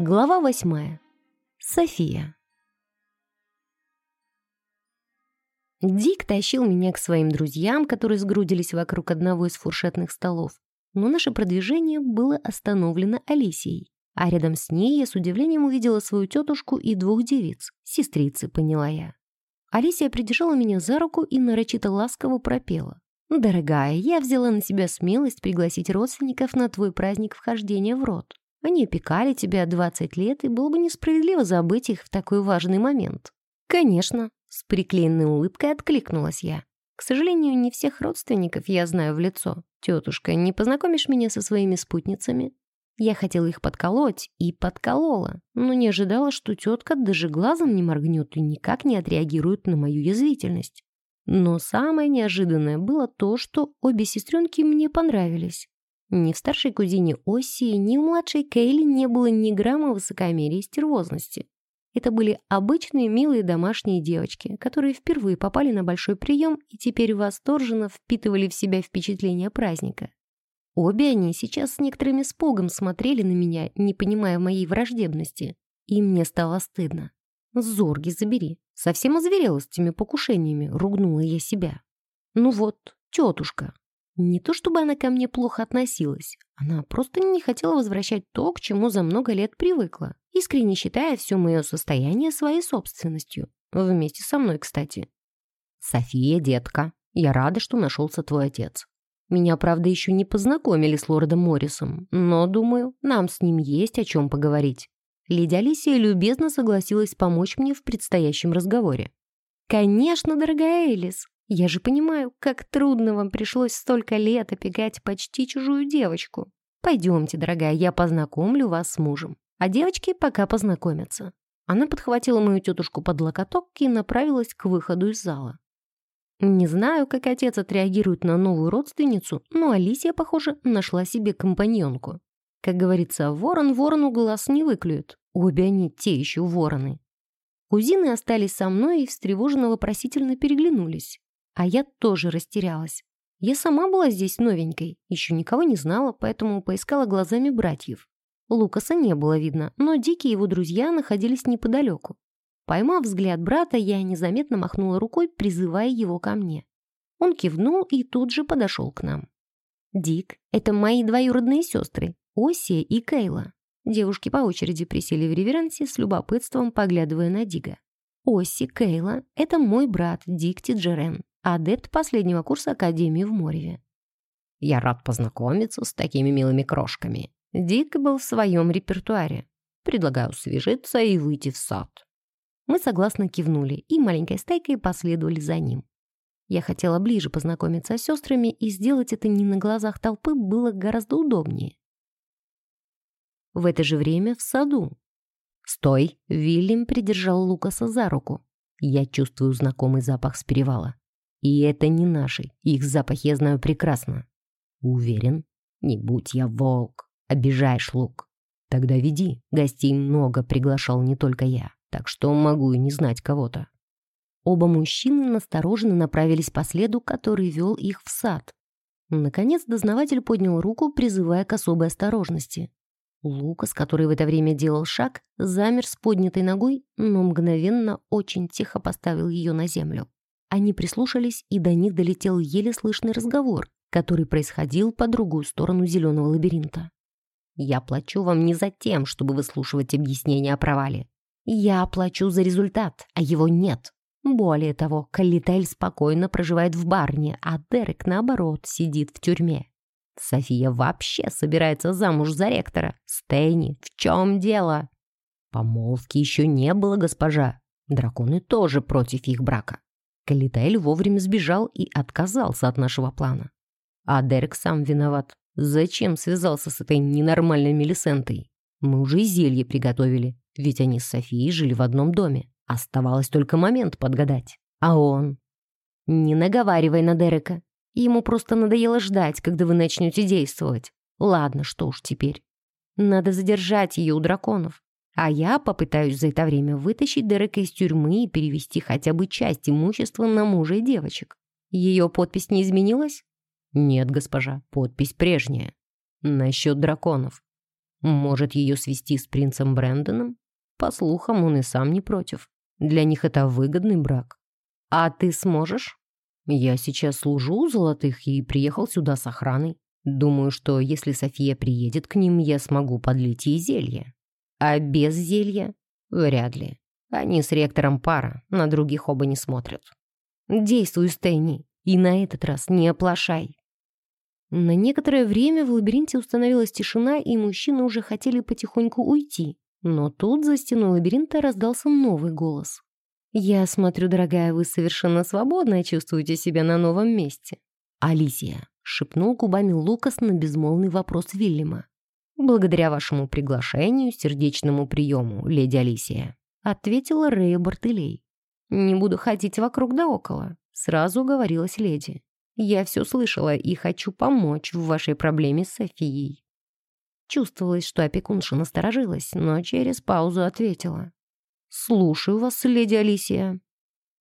Глава восьмая. София. Дик тащил меня к своим друзьям, которые сгрудились вокруг одного из фуршетных столов. Но наше продвижение было остановлено Алисией. А рядом с ней я с удивлением увидела свою тетушку и двух девиц. Сестрицы, поняла я. Алисия придержала меня за руку и нарочито ласково пропела. «Дорогая, я взяла на себя смелость пригласить родственников на твой праздник вхождения в род. Они опекали тебя 20 лет, и было бы несправедливо забыть их в такой важный момент». «Конечно», — с приклеенной улыбкой откликнулась я. «К сожалению, не всех родственников я знаю в лицо. Тетушка, не познакомишь меня со своими спутницами?» Я хотела их подколоть и подколола, но не ожидала, что тетка даже глазом не моргнет и никак не отреагирует на мою язвительность. Но самое неожиданное было то, что обе сестренки мне понравились. Ни в старшей кузине Оси, ни в младшей Кейли не было ни грамма высокомерия и стервозности. Это были обычные милые домашние девочки, которые впервые попали на большой прием и теперь восторженно впитывали в себя впечатления праздника. Обе они сейчас с некоторым испугом смотрели на меня, не понимая моей враждебности. И мне стало стыдно. Зорги забери. Совсем озверела с теми покушениями, ругнула я себя. Ну вот, тетушка. Не то чтобы она ко мне плохо относилась, она просто не хотела возвращать то, к чему за много лет привыкла, искренне считая все мое состояние своей собственностью. Вместе со мной, кстати. «София, детка, я рада, что нашелся твой отец. Меня, правда, еще не познакомили с лордом Моррисом, но, думаю, нам с ним есть о чем поговорить. Леди Алисия любезно согласилась помочь мне в предстоящем разговоре. «Конечно, дорогая Элис, я же понимаю, как трудно вам пришлось столько лет опекать почти чужую девочку. Пойдемте, дорогая, я познакомлю вас с мужем, а девочки пока познакомятся». Она подхватила мою тетушку под локоток и направилась к выходу из зала. Не знаю, как отец отреагирует на новую родственницу, но Алисия, похоже, нашла себе компаньонку. Как говорится, ворон ворону глаз не выклюет. Обе они те еще вороны. Кузины остались со мной и встревоженно вопросительно переглянулись. А я тоже растерялась. Я сама была здесь новенькой, еще никого не знала, поэтому поискала глазами братьев. Лукаса не было видно, но Дики и его друзья находились неподалеку. Поймав взгляд брата, я незаметно махнула рукой, призывая его ко мне. Он кивнул и тут же подошел к нам. «Дик, это мои двоюродные сестры. Оси и Кейла. Девушки по очереди присели в реверансе с любопытством, поглядывая на Дига. Оси Кейла — это мой брат Дик Тиджерен, адепт последнего курса Академии в Мореве. Я рад познакомиться с такими милыми крошками. Дик был в своем репертуаре. Предлагаю свежиться и выйти в сад. Мы согласно кивнули и маленькой стайкой последовали за ним. Я хотела ближе познакомиться с сестрами, и сделать это не на глазах толпы было гораздо удобнее. В это же время в саду. «Стой!» — Вильям придержал Лукаса за руку. Я чувствую знакомый запах с перевала. И это не наши, их запах я знаю прекрасно. Уверен? Не будь я волк, обижаешь лук. Тогда веди, гостей много приглашал не только я, так что могу и не знать кого-то. Оба мужчины настороженно направились по следу, который вел их в сад. Наконец дознаватель поднял руку, призывая к особой осторожности. Лукас, который в это время делал шаг, замер с поднятой ногой, но мгновенно очень тихо поставил ее на землю. Они прислушались, и до них долетел еле слышный разговор, который происходил по другую сторону зеленого лабиринта. «Я плачу вам не за тем, чтобы выслушивать объяснения о провале. Я плачу за результат, а его нет. Более того, Калитель спокойно проживает в барне, а Дерек, наоборот, сидит в тюрьме. София вообще собирается замуж за ректора. Стейни, в чем дело? Помолвки еще не было, госпожа. Драконы тоже против их брака. Калитаэль вовремя сбежал и отказался от нашего плана. А Дерек сам виноват. Зачем связался с этой ненормальной Мелисентой? Мы уже зелье приготовили, ведь они с Софией жили в одном доме. Оставалось только момент подгадать. А он... Не наговаривай на Дерека. Ему просто надоело ждать, когда вы начнете действовать. Ладно, что уж теперь. Надо задержать ее у драконов. А я попытаюсь за это время вытащить Дерека из тюрьмы и перевести хотя бы часть имущества на мужа и девочек. Ее подпись не изменилась? Нет, госпожа, подпись прежняя. Насчет драконов. Может, ее свести с принцем Брэндоном? По слухам, он и сам не против. Для них это выгодный брак. А ты сможешь? Я сейчас служу у золотых и приехал сюда с охраной. Думаю, что если София приедет к ним, я смогу подлить ей зелье. А без зелья? Вряд ли. Они с ректором пара, на других оба не смотрят. Действуй, Стэнни, и на этот раз не оплошай. На некоторое время в лабиринте установилась тишина, и мужчины уже хотели потихоньку уйти. Но тут за стеной лабиринта раздался новый голос. «Я смотрю, дорогая, вы совершенно свободно чувствуете себя на новом месте». «Алисия», — шепнул губами Лукас на безмолвный вопрос Вильяма. «Благодаря вашему приглашению, сердечному приему, леди Алисия», — ответила Рэя Бартелей. «Не буду ходить вокруг да около», — сразу говорилась леди. Я все слышала и хочу помочь в вашей проблеме с Софией». Чувствовалось, что опекунша насторожилась, но через паузу ответила. «Слушаю вас, леди Алисия».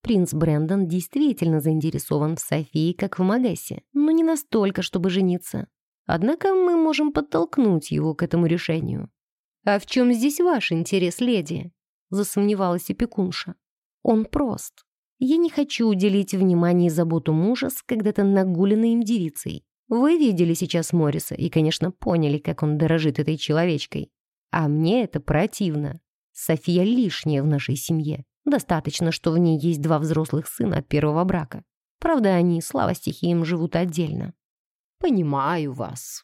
Принц Брэндон действительно заинтересован в Софии, как в Магессе, но не настолько, чтобы жениться. Однако мы можем подтолкнуть его к этому решению. «А в чем здесь ваш интерес, леди?» — засомневалась опекунша. «Он прост. Я не хочу уделить внимание и заботу мужа с когда-то нагуленной им девицей. Вы видели сейчас Морриса и, конечно, поняли, как он дорожит этой человечкой. А мне это противно. София лишняя в нашей семье. Достаточно, что в ней есть два взрослых сына от первого брака. Правда, они, слава стихиям, живут отдельно. Понимаю вас.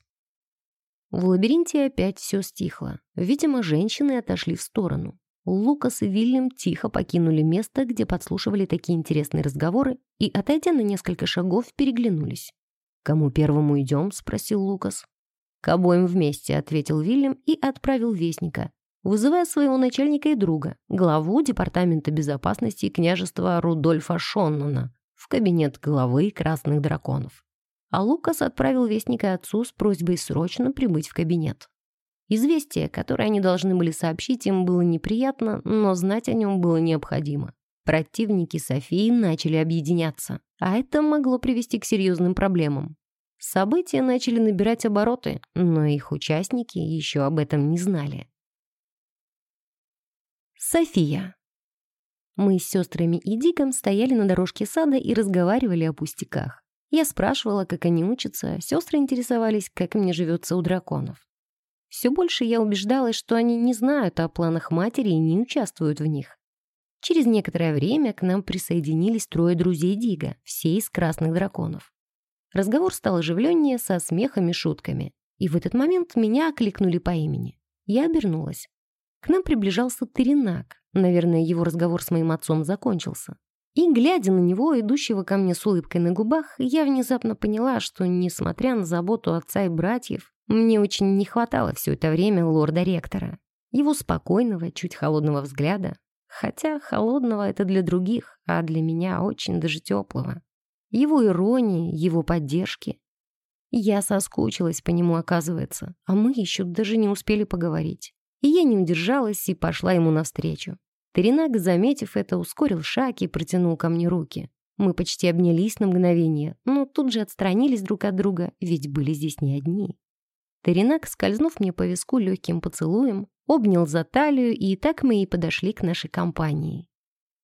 В лабиринте опять все стихло. Видимо, женщины отошли в сторону. Лукас и Вильям тихо покинули место, где подслушивали такие интересные разговоры, и, отойдя на несколько шагов, переглянулись. «Кому первому идем?» — спросил Лукас. «К обоим вместе», — ответил Вильям и отправил вестника, вызывая своего начальника и друга, главу Департамента безопасности княжества Рудольфа Шоннона, в кабинет главы Красных Драконов. А Лукас отправил вестника отцу с просьбой срочно прибыть в кабинет. Известие, которое они должны были сообщить, им было неприятно, но знать о нем было необходимо. Противники Софии начали объединяться, а это могло привести к серьезным проблемам. События начали набирать обороты, но их участники еще об этом не знали. София. Мы с сестрами и Диком стояли на дорожке сада и разговаривали о пустяках. Я спрашивала, как они учатся, сестры интересовались, как мне живется у драконов. Все больше я убеждалась, что они не знают о планах матери и не участвуют в них. Через некоторое время к нам присоединились трое друзей Дига, все из красных драконов. Разговор стал оживленнее, со смехами и шутками. И в этот момент меня окликнули по имени. Я обернулась. К нам приближался Теренак. Наверное, его разговор с моим отцом закончился. И, глядя на него, идущего ко мне с улыбкой на губах, я внезапно поняла, что, несмотря на заботу отца и братьев, мне очень не хватало все это время лорда-ректора. Его спокойного, чуть холодного взгляда. Хотя холодного это для других, а для меня очень даже теплого. Его иронии, его поддержки. Я соскучилась по нему, оказывается, а мы еще даже не успели поговорить. И я не удержалась и пошла ему навстречу. Теренак, заметив это, ускорил шаг и протянул ко мне руки. Мы почти обнялись на мгновение, но тут же отстранились друг от друга, ведь были здесь не одни. Теренак, скользнув мне по виску легким поцелуем, обнял за талию, и так мы и подошли к нашей компании.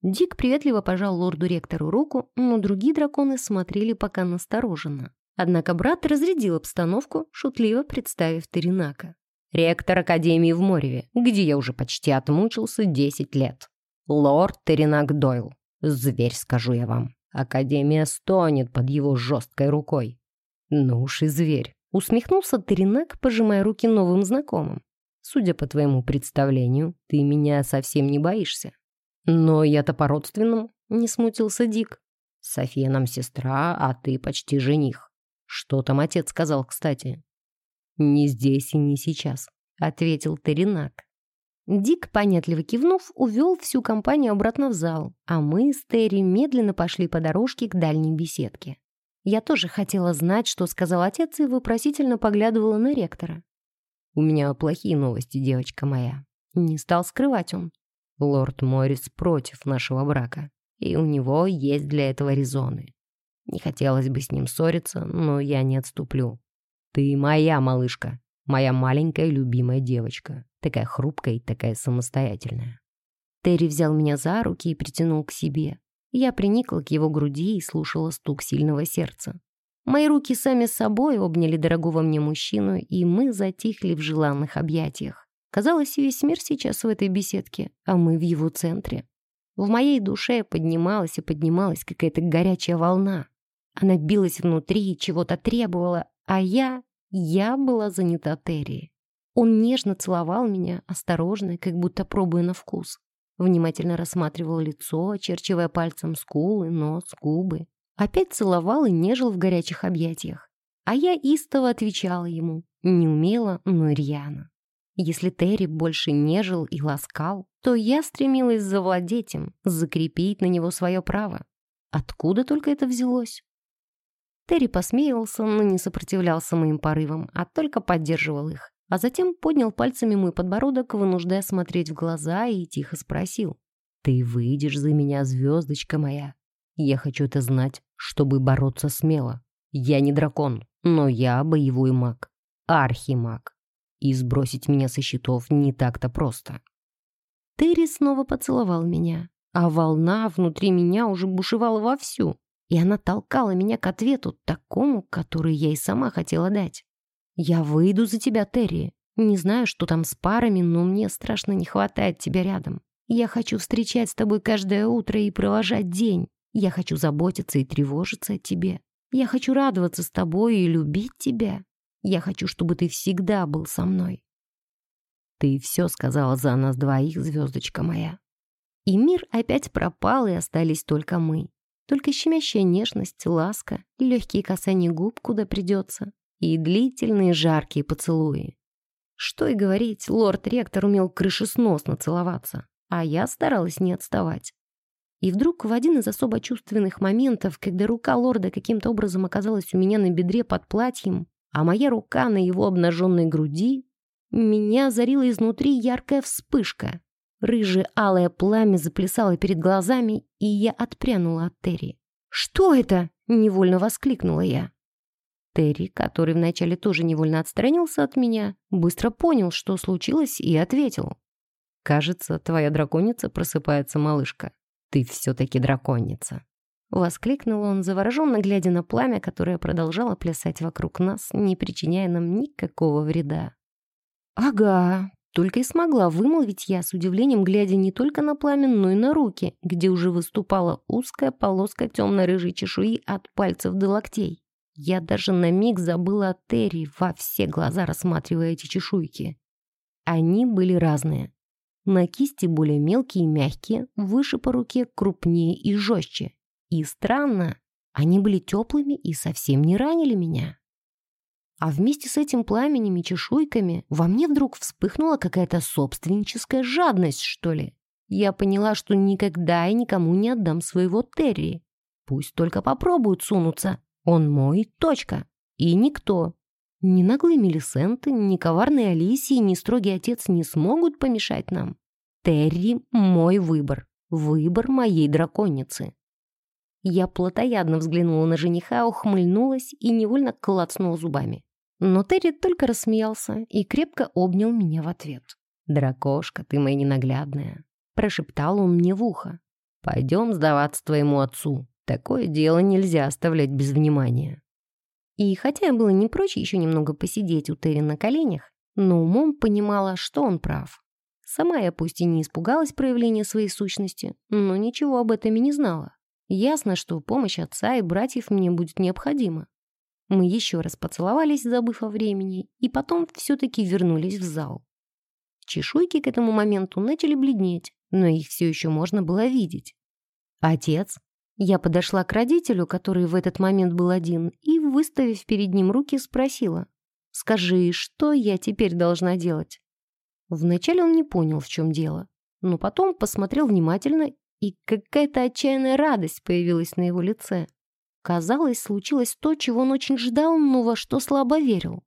Дик приветливо пожал лорду-ректору руку, но другие драконы смотрели пока настороженно. Однако брат разрядил обстановку, шутливо представив Теренака. «Ректор Академии в Мореве, где я уже почти отмучился 10 лет. Лорд Теренак Дойл. Зверь, скажу я вам. Академия стонет под его жесткой рукой. Ну уж и зверь. Усмехнулся Теренак, пожимая руки новым знакомым. «Судя по твоему представлению, ты меня совсем не боишься». «Но я-то по-родственному», — не смутился Дик. «София нам сестра, а ты почти жених. Что там отец сказал, кстати?» «Не здесь и не сейчас», — ответил Теренак. Дик, понятливо кивнув, увел всю компанию обратно в зал, а мы с Терри медленно пошли по дорожке к дальней беседке. Я тоже хотела знать, что сказал отец, и вопросительно поглядывала на ректора. «У меня плохие новости, девочка моя». Не стал скрывать он. Лорд Моррис против нашего брака, и у него есть для этого резоны. Не хотелось бы с ним ссориться, но я не отступлю. Ты моя малышка, Моя маленькая любимая девочка. Такая хрупкая и такая самостоятельная. Терри взял меня за руки и притянул к себе. Я приникла к его груди и слушала стук сильного сердца. Мои руки сами собой обняли дорогого мне мужчину, и мы затихли в желанных объятиях. Казалось, весь мир сейчас в этой беседке, а мы в его центре. В моей душе поднималась и поднималась какая-то горячая волна. Она билась внутри и чего-то требовала, а я... я была занята Терри. Он нежно целовал меня, осторожно, как будто пробуя на вкус. Внимательно рассматривал лицо, очерчивая пальцем скулы, нос, губы. Опять целовал и нежил в горячих объятиях. А я истово отвечала ему, неумело, но рьяно. Если Терри больше нежил и ласкал, то я стремилась завладеть им, закрепить на него свое право. Откуда только это взялось? Терри посмеивался, но не сопротивлялся моим порывам, а только поддерживал их. А затем поднял пальцами мой подбородок, вынуждая смотреть в глаза, и тихо спросил. «Ты выйдешь за меня, звездочка моя. Я хочу это знать, чтобы бороться смело. Я не дракон, но я боевой маг. Архимаг и сбросить меня со счетов не так-то просто. Терри снова поцеловал меня, а волна внутри меня уже бушевала вовсю, и она толкала меня к ответу, такому, который я и сама хотела дать. «Я выйду за тебя, Терри. Не знаю, что там с парами, но мне страшно не хватает тебя рядом. Я хочу встречать с тобой каждое утро и провожать день. Я хочу заботиться и тревожиться о тебе. Я хочу радоваться с тобой и любить тебя. Я хочу, чтобы ты всегда был со мной. Ты все сказала за нас двоих, звездочка моя. И мир опять пропал, и остались только мы. Только щемящая нежность, ласка, легкие касания губ, куда придется, и длительные жаркие поцелуи. Что и говорить, лорд-ректор умел крышесносно целоваться, а я старалась не отставать. И вдруг в один из особо чувственных моментов, когда рука лорда каким-то образом оказалась у меня на бедре под платьем, а моя рука на его обнаженной груди, меня озарила изнутри яркая вспышка. Рыжее алое пламя заплясало перед глазами, и я отпрянула от Терри. «Что это?» — невольно воскликнула я. Терри, который вначале тоже невольно отстранился от меня, быстро понял, что случилось, и ответил. «Кажется, твоя драконица просыпается, малышка. Ты все-таки драконица». Воскликнул он, завороженно глядя на пламя, которое продолжало плясать вокруг нас, не причиняя нам никакого вреда. «Ага», — только и смогла вымолвить я с удивлением, глядя не только на пламя, но и на руки, где уже выступала узкая полоска темно-рыжей чешуи от пальцев до локтей. Я даже на миг забыла о Терри, во все глаза рассматривая эти чешуйки. Они были разные. На кисти более мелкие и мягкие, выше по руке крупнее и жестче. И странно, они были теплыми и совсем не ранили меня. А вместе с этим пламенем и чешуйками во мне вдруг вспыхнула какая-то собственническая жадность, что ли. Я поняла, что никогда и никому не отдам своего Терри. Пусть только попробуют сунуться. Он мой, точка. И никто. Ни наглые Мелисенты, ни коварные Алисии, ни строгий отец не смогут помешать нам. Терри — мой выбор. Выбор моей драконицы. Я плотоядно взглянула на жениха, ухмыльнулась и невольно клацнула зубами. Но Терри только рассмеялся и крепко обнял меня в ответ. «Дракошка, ты моя ненаглядная», — прошептал он мне в ухо. «Пойдем сдаваться твоему отцу. Такое дело нельзя оставлять без внимания». И хотя я было не прочь еще немного посидеть у Терри на коленях, но умом понимала, что он прав. Сама я пусть и не испугалась проявления своей сущности, но ничего об этом и не знала. Ясно, что помощь отца и братьев мне будет необходима. Мы еще раз поцеловались, забыв о времени, и потом все-таки вернулись в зал. Чешуйки к этому моменту начали бледнеть, но их все еще можно было видеть. «Отец?» Я подошла к родителю, который в этот момент был один, и, выставив перед ним руки, спросила. «Скажи, что я теперь должна делать?» Вначале он не понял, в чем дело, но потом посмотрел внимательно и какая-то отчаянная радость появилась на его лице. Казалось, случилось то, чего он очень ждал, но во что слабо верил.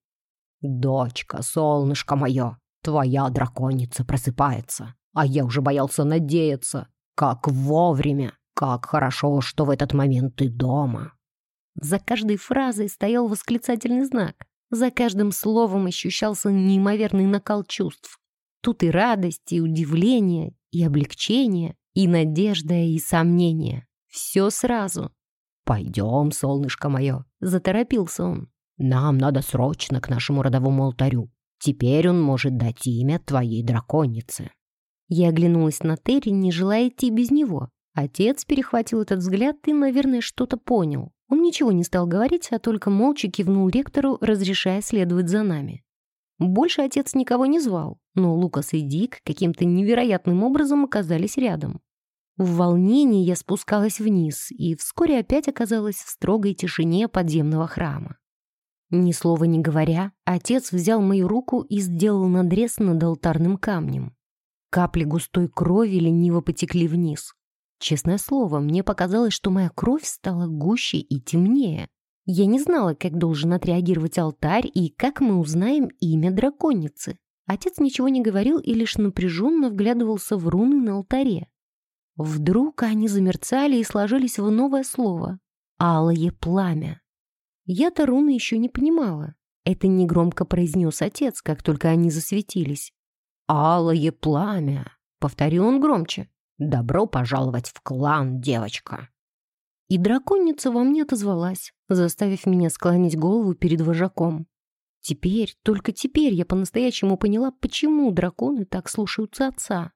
«Дочка, солнышко мое, твоя драконица просыпается, а я уже боялся надеяться. Как вовремя, как хорошо, что в этот момент ты дома». За каждой фразой стоял восклицательный знак. За каждым словом ощущался неимоверный накал чувств. Тут и радость, и удивление, и облегчение, и надежда, и сомнение. Все сразу. «Пойдем, солнышко мое», — заторопился он. «Нам надо срочно к нашему родовому алтарю. Теперь он может дать имя твоей драконице». Я оглянулась на Терри, не желая идти без него. Отец перехватил этот взгляд и, наверное, что-то понял. Он ничего не стал говорить, а только молча кивнул ректору, разрешая следовать за нами. Больше отец никого не звал, но Лукас и Дик каким-то невероятным образом оказались рядом. В волнении я спускалась вниз и вскоре опять оказалась в строгой тишине подземного храма. Ни слова не говоря, отец взял мою руку и сделал надрез над алтарным камнем. Капли густой крови лениво потекли вниз. Честное слово, мне показалось, что моя кровь стала гуще и темнее. Я не знала, как должен отреагировать алтарь и как мы узнаем имя драконицы. Отец ничего не говорил и лишь напряженно вглядывался в руны на алтаре. Вдруг они замерцали и сложились в новое слово — «Алое пламя». Я-то руны еще не понимала. Это негромко произнес отец, как только они засветились. «Алое пламя!» — повторил он громче. «Добро пожаловать в клан, девочка!» И драконица во мне отозвалась, заставив меня склонить голову перед вожаком. Теперь, только теперь я по-настоящему поняла, почему драконы так слушаются отца.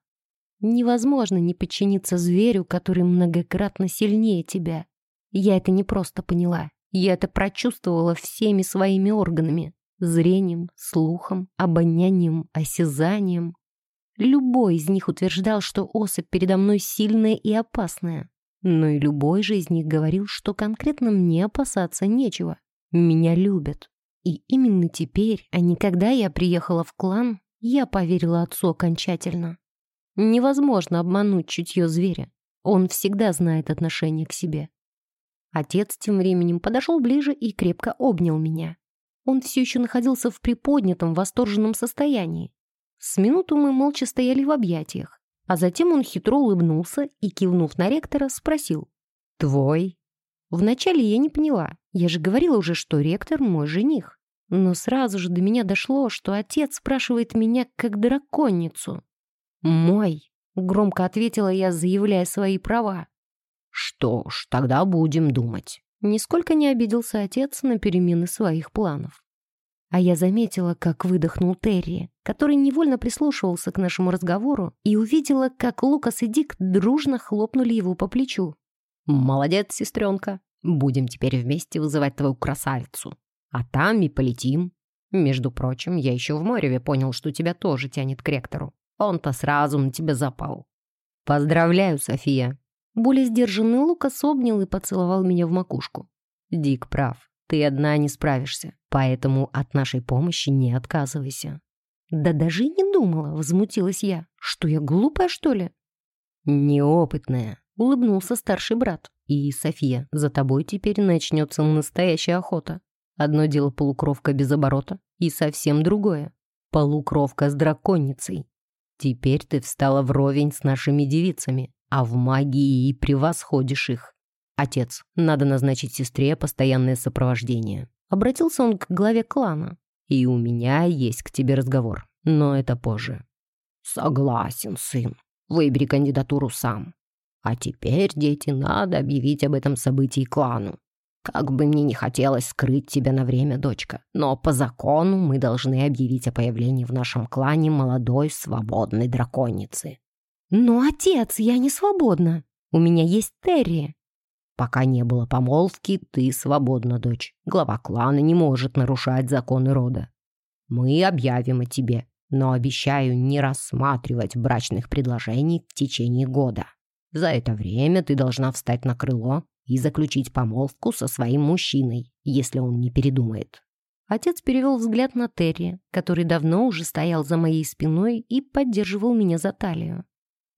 Невозможно не подчиниться зверю, который многократно сильнее тебя. Я это не просто поняла, я это прочувствовала всеми своими органами. Зрением, слухом, обонянием, осязанием. Любой из них утверждал, что особь передо мной сильная и опасная. Но и любой же из них говорил, что конкретно мне опасаться нечего. Меня любят. И именно теперь, а не когда я приехала в клан, я поверила отцу окончательно. Невозможно обмануть чутье зверя. Он всегда знает отношение к себе. Отец тем временем подошел ближе и крепко обнял меня. Он все еще находился в приподнятом, восторженном состоянии. С минуту мы молча стояли в объятиях, а затем он хитро улыбнулся и, кивнув на ректора, спросил. «Твой?» Вначале я не поняла, я же говорила уже, что ректор мой жених. Но сразу же до меня дошло, что отец спрашивает меня как драконицу. «Мой», — громко ответила я, заявляя свои права. «Что ж, тогда будем думать». Нисколько не обиделся отец на перемены своих планов. А я заметила, как выдохнул Терри, который невольно прислушивался к нашему разговору, и увидела, как Лукас и Дик дружно хлопнули его по плечу. «Молодец, сестренка. Будем теперь вместе вызывать твою красавицу. А там и полетим. Между прочим, я еще в Мореве понял, что тебя тоже тянет к ректору. Он-то сразу на тебя запал. Поздравляю, София. Более сдержанный Лукас обнял и поцеловал меня в макушку. «Дик прав. Ты одна не справишься, поэтому от нашей помощи не отказывайся». «Да даже и не думала», — возмутилась я. «Что я глупая, что ли?» «Неопытная», — улыбнулся старший брат. «И, София, за тобой теперь начнется настоящая охота. Одно дело полукровка без оборота, и совсем другое — полукровка с драконицей. Теперь ты встала вровень с нашими девицами, а в магии и превосходишь их. Отец, надо назначить сестре постоянное сопровождение. Обратился он к главе клана. И у меня есть к тебе разговор, но это позже. Согласен, сын. Выбери кандидатуру сам. А теперь, дети, надо объявить об этом событии клану. Как бы мне не хотелось скрыть тебя на время, дочка, но по закону мы должны объявить о появлении в нашем клане молодой свободной драконицы. «Но, отец, я не свободна. У меня есть Терри». «Пока не было помолвки, ты свободна, дочь. Глава клана не может нарушать законы рода. Мы объявим о тебе, но обещаю не рассматривать брачных предложений в течение года. За это время ты должна встать на крыло и заключить помолвку со своим мужчиной, если он не передумает». Отец перевел взгляд на Терри, который давно уже стоял за моей спиной и поддерживал меня за талию.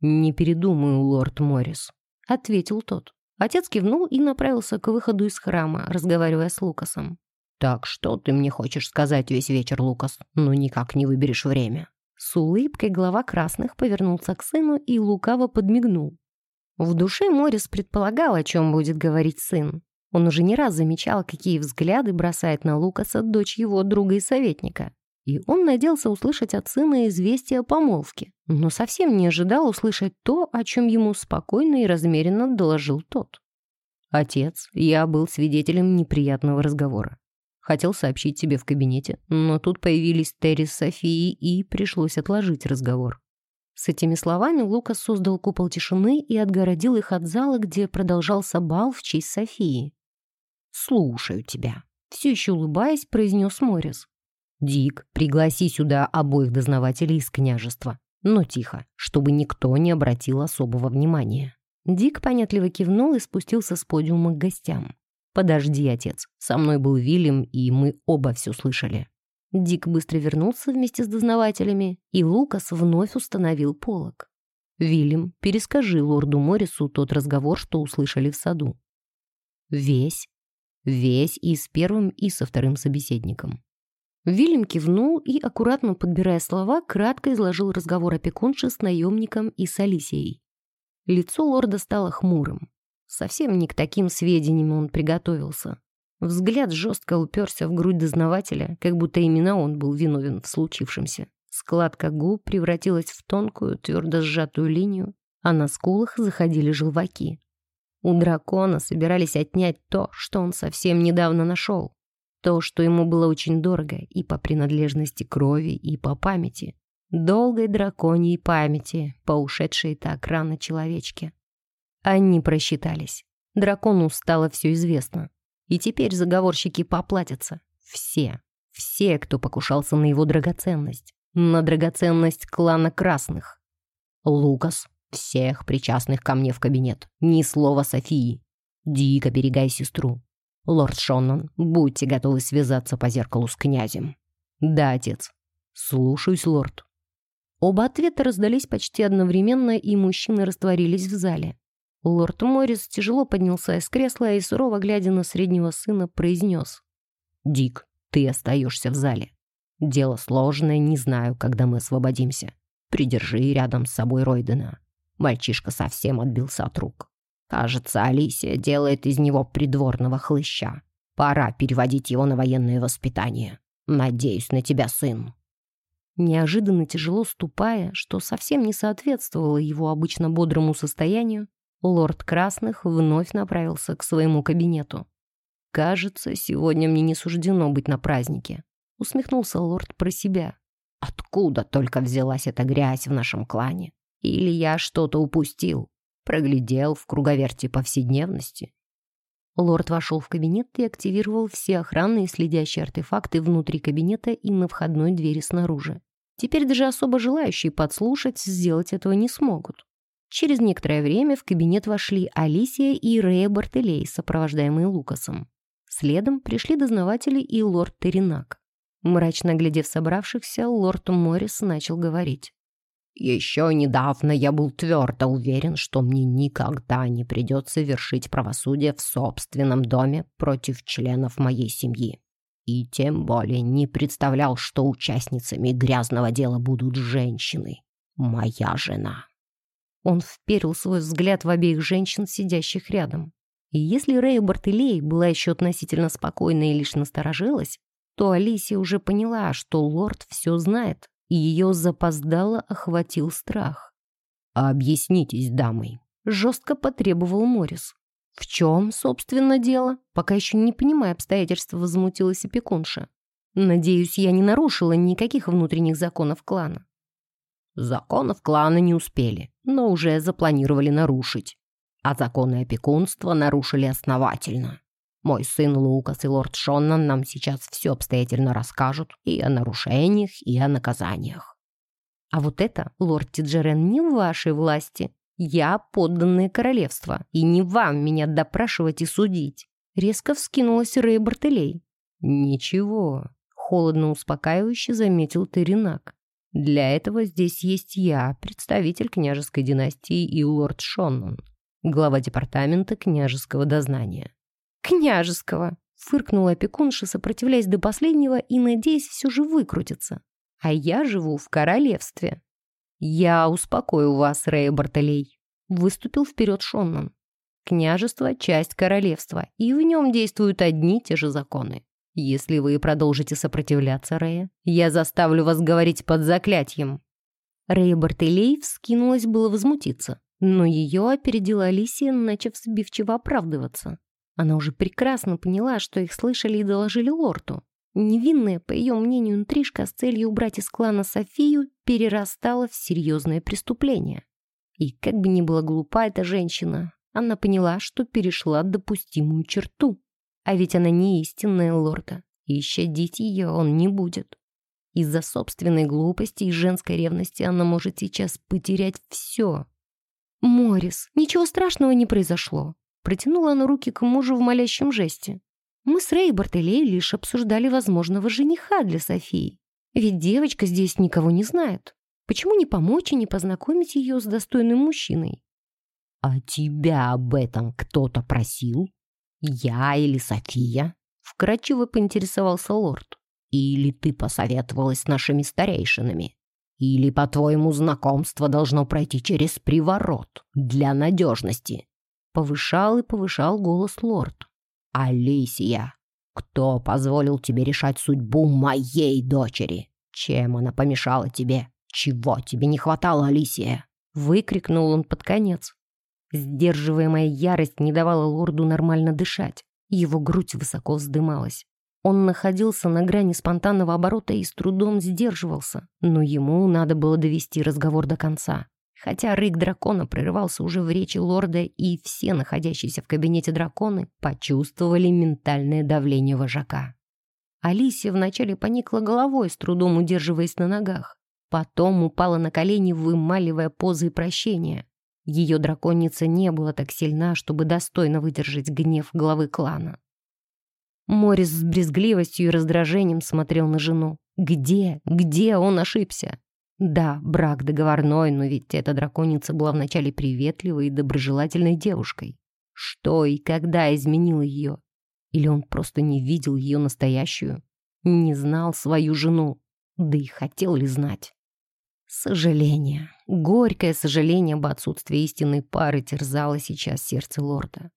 «Не передумаю, лорд Моррис», — ответил тот. Отец кивнул и направился к выходу из храма, разговаривая с Лукасом. «Так что ты мне хочешь сказать весь вечер, Лукас? Ну никак не выберешь время». С улыбкой глава красных повернулся к сыну и лукаво подмигнул. В душе Моррис предполагал, о чем будет говорить сын. Он уже не раз замечал, какие взгляды бросает на Лукаса дочь его друга и советника. И он надеялся услышать от сына известие о помолвке, но совсем не ожидал услышать то, о чем ему спокойно и размеренно доложил тот. «Отец, я был свидетелем неприятного разговора. Хотел сообщить тебе в кабинете, но тут появились Терри с Софией, и пришлось отложить разговор». С этими словами Лукас создал купол тишины и отгородил их от зала, где продолжался бал в честь Софии. «Слушаю тебя», — все еще улыбаясь, произнес Морис. «Дик, пригласи сюда обоих дознавателей из княжества, но тихо, чтобы никто не обратил особого внимания». Дик понятливо кивнул и спустился с подиума к гостям. «Подожди, отец, со мной был Вильям, и мы оба все слышали». Дик быстро вернулся вместе с дознавателями, и Лукас вновь установил полог. «Вильям, перескажи лорду Моррису тот разговор, что услышали в саду». «Весь Весь и с первым, и со вторым собеседником. Вильям кивнул и, аккуратно подбирая слова, кратко изложил разговор опекунши с наемником и с Алисией. Лицо лорда стало хмурым. Совсем не к таким сведениям он приготовился. Взгляд жестко уперся в грудь дознавателя, как будто именно он был виновен в случившемся. Складка губ превратилась в тонкую, твердо сжатую линию, а на скулах заходили желваки. У дракона собирались отнять то, что он совсем недавно нашел. То, что ему было очень дорого и по принадлежности крови, и по памяти. Долгой драконьей памяти, по ушедшей так рано человечке. Они просчитались. Дракону стало все известно. И теперь заговорщики поплатятся. Все. Все, кто покушался на его драгоценность. На драгоценность клана Красных. Лукас, всех причастных ко мне в кабинет. Ни слова Софии. Дико берегай сестру. Лорд Шоннон, будьте готовы связаться по зеркалу с князем. Да, отец. Слушаюсь, лорд. Оба ответа раздались почти одновременно, и мужчины растворились в зале. Лорд Моррис тяжело поднялся из кресла и, сурово глядя на среднего сына, произнес. «Дик, ты остаешься в зале. Дело сложное, не знаю, когда мы освободимся. Придержи рядом с собой Ройдена. Мальчишка совсем отбился от рук. Кажется, Алисия делает из него придворного хлыща. Пора переводить его на военное воспитание. Надеюсь на тебя, сын. Неожиданно тяжело ступая, что совсем не соответствовало его обычно бодрому состоянию, лорд Красных вновь направился к своему кабинету. «Кажется, сегодня мне не суждено быть на празднике», — усмехнулся лорд про себя. «Откуда только взялась эта грязь в нашем клане? Или я что-то упустил, проглядел в круговерте повседневности. Лорд вошел в кабинет и активировал все охранные следящие артефакты внутри кабинета и на входной двери снаружи. Теперь даже особо желающие подслушать сделать этого не смогут. Через некоторое время в кабинет вошли Алисия и Рея Бартелей, сопровождаемые Лукасом. Следом пришли дознаватели и лорд Теринак. Мрачно глядев собравшихся, лорд Моррис начал говорить. Еще недавно я был твердо уверен, что мне никогда не придется вершить правосудие в собственном доме против членов моей семьи. И тем более не представлял, что участницами грязного дела будут женщины. Моя жена. Он вперил свой взгляд в обеих женщин, сидящих рядом. И если Рэя Бартелей была еще относительно спокойна и лишь насторожилась, то Алисия уже поняла, что лорд все знает и ее запоздало охватил страх. «Объяснитесь, дамой», — жестко потребовал Морис. «В чем, собственно, дело?» Пока еще не понимая обстоятельств, возмутилась опекунша. «Надеюсь, я не нарушила никаких внутренних законов клана». Законов клана не успели, но уже запланировали нарушить. А законы опекунства нарушили основательно. Мой сын Лукас и лорд Шоннан нам сейчас все обстоятельно расскажут и о нарушениях, и о наказаниях. А вот это, лорд Тиджерен, не в вашей власти. Я подданное королевство, и не вам меня допрашивать и судить. Резко вскинулась Рэй Бартелей. Ничего, холодно успокаивающе заметил Теринак. Для этого здесь есть я, представитель княжеской династии и лорд Шоннан, глава департамента княжеского дознания. «Княжеского!» — фыркнула опекунша, сопротивляясь до последнего и надеясь все же выкрутиться. «А я живу в королевстве». «Я успокою вас, Рэя Бартолей», — выступил вперед Шоннан. Княжество – часть королевства, и в нем действуют одни и те же законы. Если вы продолжите сопротивляться, Рея, я заставлю вас говорить под заклятием». Рея Бартелей вскинулась было возмутиться, но ее опередила Алисия, начав сбивчиво оправдываться. Она уже прекрасно поняла, что их слышали и доложили лорту. Невинная, по ее мнению, интрижка с целью убрать из клана Софию перерастала в серьезное преступление. И как бы ни была глупа эта женщина, она поняла, что перешла допустимую черту. А ведь она не истинная лорда, и щадить ее он не будет. Из-за собственной глупости и женской ревности она может сейчас потерять все. «Морис, ничего страшного не произошло», Протянула она руки к мужу в молящем жесте. Мы с Рэй и Бартелей лишь обсуждали возможного жениха для Софии. Ведь девочка здесь никого не знает. Почему не помочь и не познакомить ее с достойным мужчиной? «А тебя об этом кто-то просил? Я или София?» Вкратчиво поинтересовался лорд. «Или ты посоветовалась с нашими старейшинами? Или, по-твоему, знакомство должно пройти через приворот для надежности?» Повышал и повышал голос лорд. «Алисия, кто позволил тебе решать судьбу моей дочери? Чем она помешала тебе? Чего тебе не хватало, Алисия?» Выкрикнул он под конец. Сдерживаемая ярость не давала лорду нормально дышать. Его грудь высоко вздымалась. Он находился на грани спонтанного оборота и с трудом сдерживался, но ему надо было довести разговор до конца. Хотя рык дракона прерывался уже в речи лорда, и все находящиеся в кабинете драконы почувствовали ментальное давление вожака. Алисия вначале поникла головой, с трудом удерживаясь на ногах. Потом упала на колени, вымаливая позы прощения. Ее драконица не была так сильна, чтобы достойно выдержать гнев главы клана. Морис с брезгливостью и раздражением смотрел на жену. Где, где он ошибся? Да, брак договорной, но ведь эта драконица была вначале приветливой и доброжелательной девушкой. Что и когда изменило ее? Или он просто не видел ее настоящую? Не знал свою жену? Да и хотел ли знать? Сожаление, горькое сожаление об отсутствии истинной пары терзало сейчас сердце лорда.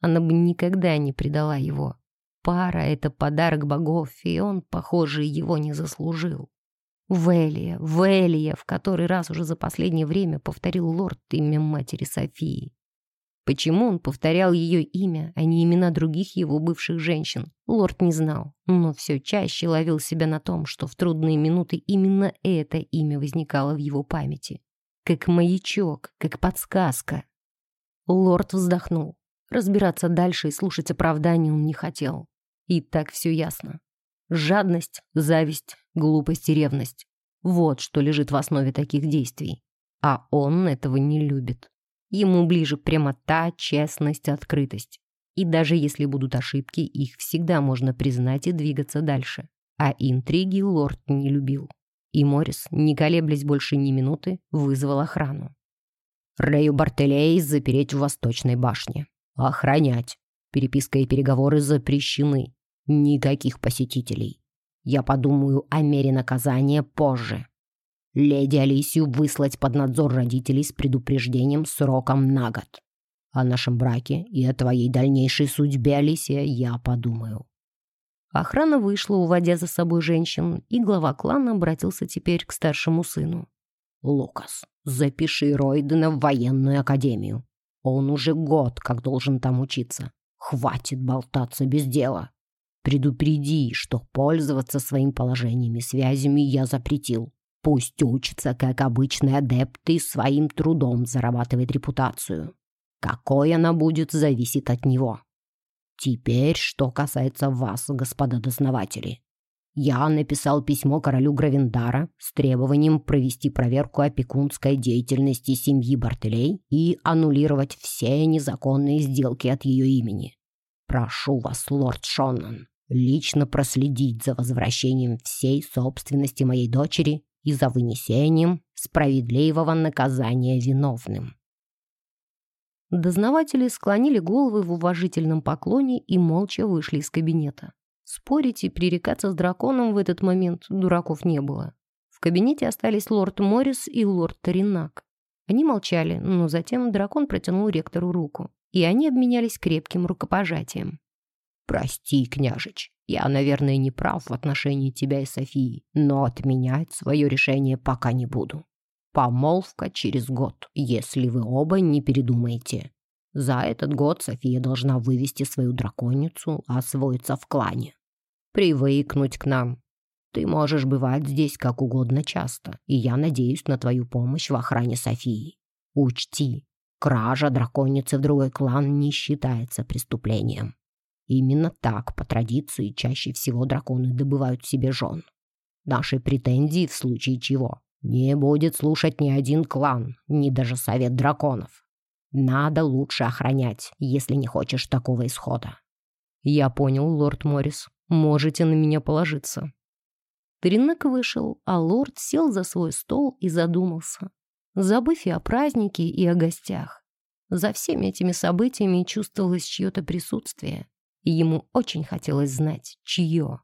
Она бы никогда не предала его. Пара — это подарок богов, и он, похоже, его не заслужил. Велия, Велия, в который раз уже за последнее время повторил лорд имя матери Софии. Почему он повторял ее имя, а не имена других его бывших женщин, лорд не знал, но все чаще ловил себя на том, что в трудные минуты именно это имя возникало в его памяти. Как маячок, как подсказка. Лорд вздохнул. Разбираться дальше и слушать оправдания он не хотел. И так все ясно. Жадность, зависть, глупость и ревность. Вот что лежит в основе таких действий. А он этого не любит. Ему ближе прямота, честность, открытость. И даже если будут ошибки, их всегда можно признать и двигаться дальше. А интриги лорд не любил. И Морис, не колеблясь больше ни минуты, вызвал охрану. Рэю Бартелей запереть в Восточной башне. Охранять. Переписка и переговоры запрещены. Никаких посетителей. Я подумаю о мере наказания позже. Леди Алисию выслать под надзор родителей с предупреждением сроком на год. О нашем браке и о твоей дальнейшей судьбе, Алисия, я подумаю. Охрана вышла, уводя за собой женщин, и глава клана обратился теперь к старшему сыну. «Лукас, запиши Ройдена в военную академию. Он уже год как должен там учиться. Хватит болтаться без дела. Предупреди, что пользоваться своим положением и связями я запретил. Пусть учится, как обычный адепт, и своим трудом зарабатывает репутацию. Какой она будет, зависит от него. Теперь, что касается вас, господа дознаватели. Я написал письмо королю Гравендара с требованием провести проверку опекунской деятельности семьи Бартелей и аннулировать все незаконные сделки от ее имени. Прошу вас, лорд Шоннан, лично проследить за возвращением всей собственности моей дочери и за вынесением справедливого наказания виновным. Дознаватели склонили головы в уважительном поклоне и молча вышли из кабинета. Спорить и пререкаться с драконом в этот момент дураков не было. В кабинете остались лорд Моррис и лорд Таринак. Они молчали, но затем дракон протянул ректору руку. и они обменялись крепким рукопожатием. «Прости, княжич, я, наверное, не прав в отношении тебя и Софии, но отменять свое решение пока не буду. Помолвка через год, если вы оба не передумаете. За этот год София должна вывести свою драконицу, освоиться в клане. Привыкнуть к нам. Ты можешь бывать здесь как угодно часто, и я надеюсь на твою помощь в охране Софии. Учти, кража драконицы в другой клан не считается преступлением. Именно так, по традиции, чаще всего драконы добывают себе жен. Наши претензии в случае чего не будет слушать ни один клан, ни даже совет драконов. Надо лучше охранять, если не хочешь такого исхода. Я понял, лорд Моррис. Можете на меня положиться. Тринек вышел, а лорд сел за свой стол и задумался, забыв и о празднике, и о гостях. За всеми этими событиями чувствовалось чье-то присутствие, и ему очень хотелось знать, чье.